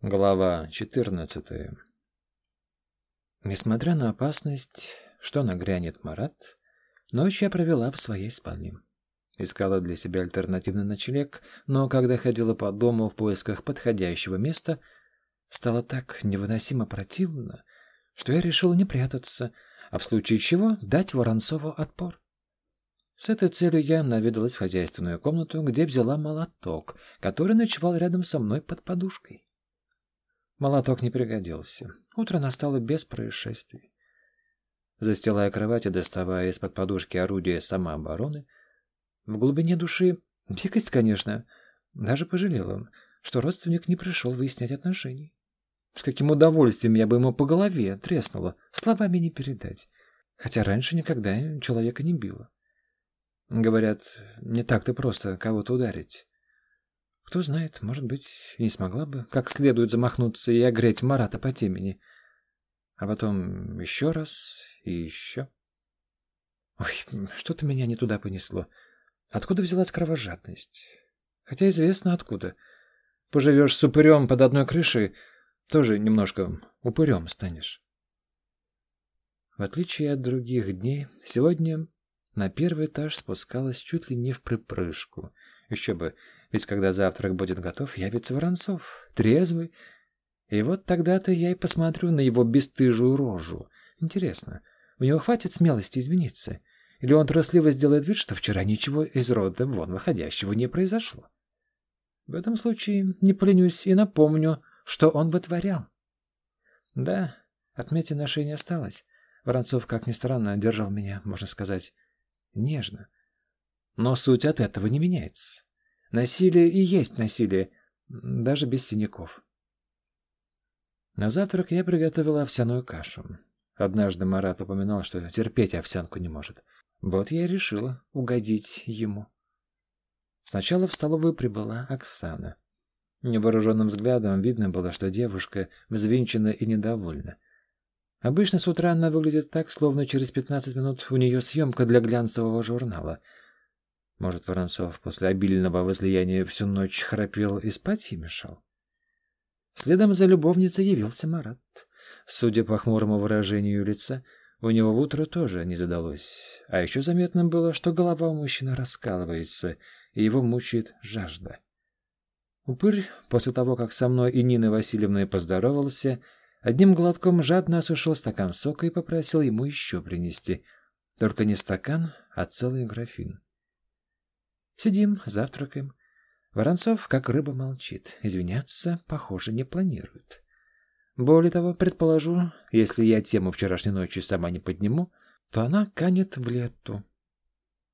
Глава 14. Несмотря на опасность, что нагрянет Марат, ночь я провела в своей спальне. Искала для себя альтернативный ночлег, но когда ходила по дому в поисках подходящего места, стало так невыносимо противно, что я решила не прятаться, а в случае чего дать Воронцову отпор. С этой целью я наведалась в хозяйственную комнату, где взяла молоток, который ночевал рядом со мной под подушкой. Молоток не пригодился. Утро настало без происшествий. Застилая кровать и доставая из-под подушки орудие самообороны, в глубине души, дикость, конечно, даже пожалела, что родственник не пришел выяснять отношений. С каким удовольствием я бы ему по голове треснула, словами не передать. Хотя раньше никогда человека не била. Говорят, не так-то просто кого-то ударить. Кто знает, может быть, не смогла бы как следует замахнуться и огреть Марата по темени. А потом еще раз и еще. Ой, что-то меня не туда понесло. Откуда взялась кровожадность? Хотя известно откуда. Поживешь с упырем под одной крышей, тоже немножко упырем станешь. В отличие от других дней, сегодня на первый этаж спускалась чуть ли не в припрыжку. Еще бы, ведь когда завтрак будет готов, явится Воронцов, трезвый. И вот тогда-то я и посмотрю на его бесстыжую рожу. Интересно, у него хватит смелости извиниться? Или он трусливо сделает вид, что вчера ничего из рода вон выходящего не произошло? В этом случае не поленюсь и напомню, что он вытворял. Да, отметин нашей не осталось. Воронцов, как ни странно, держал меня, можно сказать, нежно. Но суть от этого не меняется. Насилие и есть насилие, даже без синяков. На завтрак я приготовила овсяную кашу. Однажды Марат упоминал, что терпеть овсянку не может. Вот я и решила угодить ему. Сначала в столовую прибыла Оксана. Невооруженным взглядом видно было, что девушка взвинчена и недовольна. Обычно с утра она выглядит так, словно через 15 минут у нее съемка для глянцевого журнала — может, Воронцов после обильного возлияния всю ночь храпел и спать ей мешал? Следом за любовницей явился Марат. Судя по хмурому выражению лица, у него в утро тоже не задалось. А еще заметно было, что голова у мужчины раскалывается, и его мучает жажда. Упырь, после того, как со мной и Ниной Васильевной поздоровался, одним глотком жадно осушил стакан сока и попросил ему еще принести. Только не стакан, а целый графин. Сидим, завтракаем. Воронцов, как рыба, молчит. Извиняться, похоже, не планирует. Более того, предположу, если я тему вчерашней ночи сама не подниму, то она канет в лету.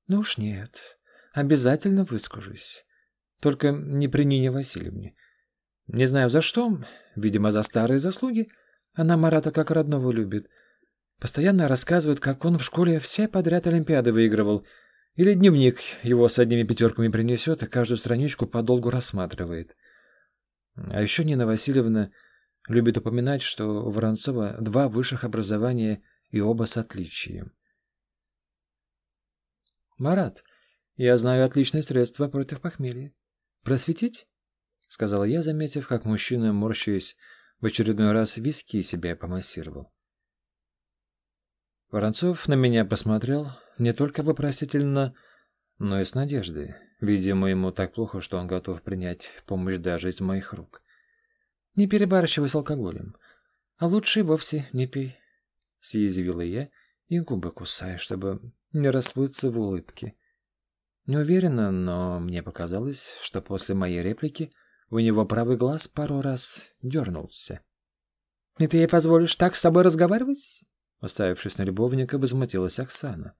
Ну уж нет, обязательно выскажусь. Только не при Нине Васильевне. Не знаю за что, видимо, за старые заслуги. Она Марата как родного любит. Постоянно рассказывает, как он в школе все подряд Олимпиады выигрывал — или дневник его с одними пятерками принесет и каждую страничку подолгу рассматривает. А еще Нина Васильевна любит упоминать, что у Воронцова два высших образования и оба с отличием. «Марат, я знаю отличное средство против похмелья. Просветить?» — сказала я, заметив, как мужчина, морщаясь, в очередной раз виски себя помассировал. Воронцов на меня посмотрел, не только вопросительно, но и с надеждой. Видимо, ему так плохо, что он готов принять помощь даже из моих рук. Не перебарщивай с алкоголем, а лучше и вовсе не пей. Съязвила я и губы кусая, чтобы не расплыться в улыбке. Не уверена, но мне показалось, что после моей реплики у него правый глаз пару раз дернулся. — И ты ей позволишь так с собой разговаривать? Уставившись на любовника, возмутилась Оксана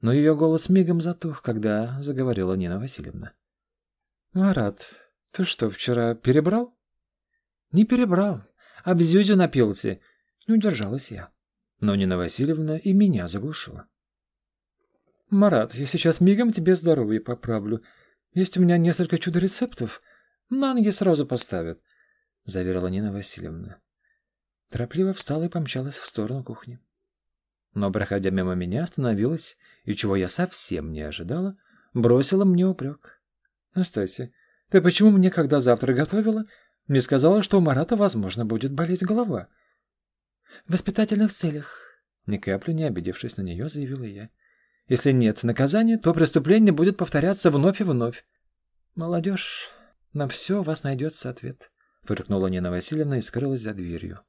но ее голос мигом затух, когда заговорила Нина Васильевна. «Марат, ты что, вчера перебрал?» «Не перебрал, а бзюзю напился». Не удержалась я. Но Нина Васильевна и меня заглушила. «Марат, я сейчас мигом тебе здоровье поправлю. Есть у меня несколько чудо-рецептов. На ноги сразу поставят», — заверила Нина Васильевна. Торопливо встала и помчалась в сторону кухни. Но, проходя мимо меня, остановилась и чего я совсем не ожидала, бросила мне упрек. «Настасья, ты почему мне, когда завтра готовила, Мне сказала, что у Марата, возможно, будет болеть голова. В воспитательных целях, ни капли не обидевшись на нее, заявила я. Если нет наказания, то преступление будет повторяться вновь и вновь. Молодежь, на все у вас найдется ответ, фыркнула Нина Васильевна и скрылась за дверью.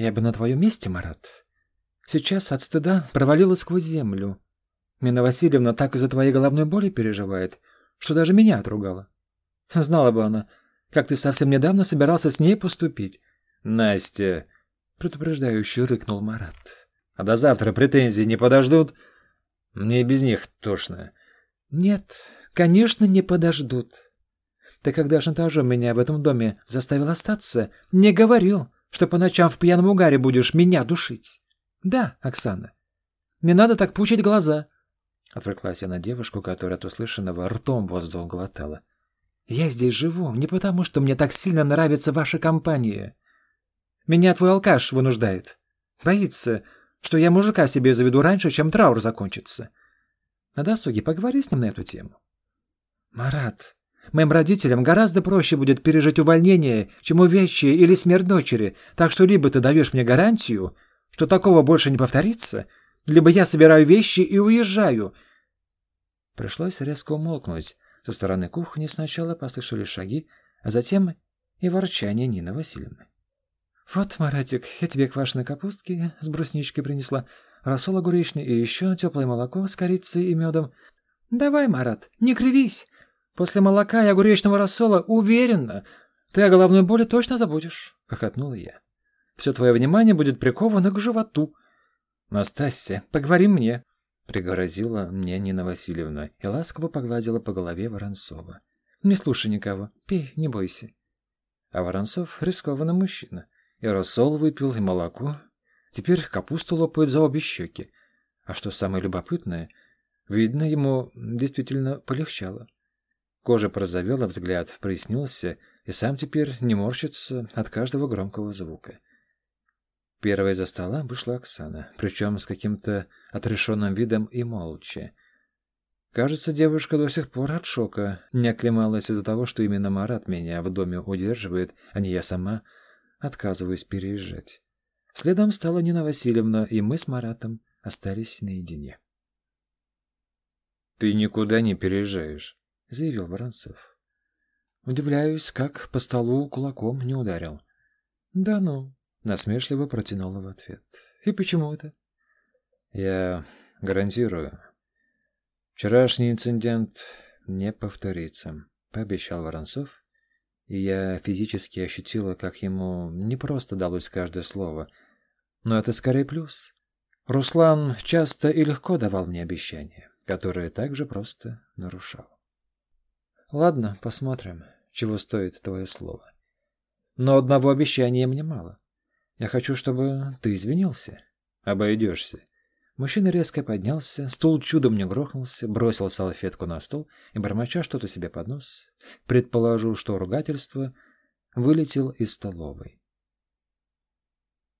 Я бы на твоем месте, Марат, сейчас от стыда провалила сквозь землю. Нина Васильевна так из-за твоей головной боли переживает, что даже меня отругала. Знала бы она, как ты совсем недавно собирался с ней поступить. Настя, предупреждающе рыкнул Марат. А до завтра претензии не подождут? Мне и без них тошно. Нет, конечно, не подождут. Ты когда шантажом меня в этом доме заставил остаться, не говорил, что по ночам в пьяном угаре будешь меня душить. Да, Оксана, не надо так пучить глаза. Отвлеклась я на девушку, которая от услышанного ртом воздух глотала. Я здесь живу не потому, что мне так сильно нравится ваша компания. Меня твой алкаш вынуждает. Боится, что я мужика себе заведу раньше, чем траур закончится. На досуге поговори с ним на эту тему. Марат, моим родителям гораздо проще будет пережить увольнение, чем увечье или смерть дочери, так что либо ты даешь мне гарантию, что такого больше не повторится, либо я собираю вещи и уезжаю. Пришлось резко умолкнуть, со стороны кухни сначала послышались шаги, а затем и ворчание Нины Васильевны. «Вот, Маратик, я тебе квашеной капустки с брусничкой принесла, рассол огуречный и еще теплое молоко с корицей и медом. Давай, Марат, не кривись. После молока и огуречного рассола уверенно ты о головной боли точно забудешь», — хохотнула я. «Все твое внимание будет приковано к животу. Настасья, поговори мне» пригрозила мне Нина Васильевна и ласково погладила по голове Воронцова. «Не слушай никого, пей, не бойся». А Воронцов — рискованный мужчина. И рассол выпил, и молоко. Теперь капусту лопает за обе щеки. А что самое любопытное, видно, ему действительно полегчало. Кожа прозовела, взгляд прояснился, и сам теперь не морщится от каждого громкого звука. Первой за стола вышла Оксана, причем с каким-то отрешенным видом и молча. Кажется, девушка до сих пор от шока не оклемалась из-за того, что именно Марат меня в доме удерживает, а не я сама отказываюсь переезжать. Следом стала Нина Васильевна, и мы с Маратом остались наедине. «Ты никуда не переезжаешь», — заявил Воронцов. Удивляюсь, как по столу кулаком не ударил. «Да ну», Насмешливо протянула в ответ. «И почему это?» «Я гарантирую. Вчерашний инцидент не повторится», — пообещал Воронцов. И я физически ощутила, как ему не просто далось каждое слово. Но это скорее плюс. Руслан часто и легко давал мне обещания, которые также просто нарушал. «Ладно, посмотрим, чего стоит твое слово. Но одного обещания мне мало. Я хочу, чтобы ты извинился. Обойдешься. Мужчина резко поднялся, стул чудом не грохнулся, бросил салфетку на стол и, бормоча что-то себе под нос, предположил, что ругательство, вылетел из столовой.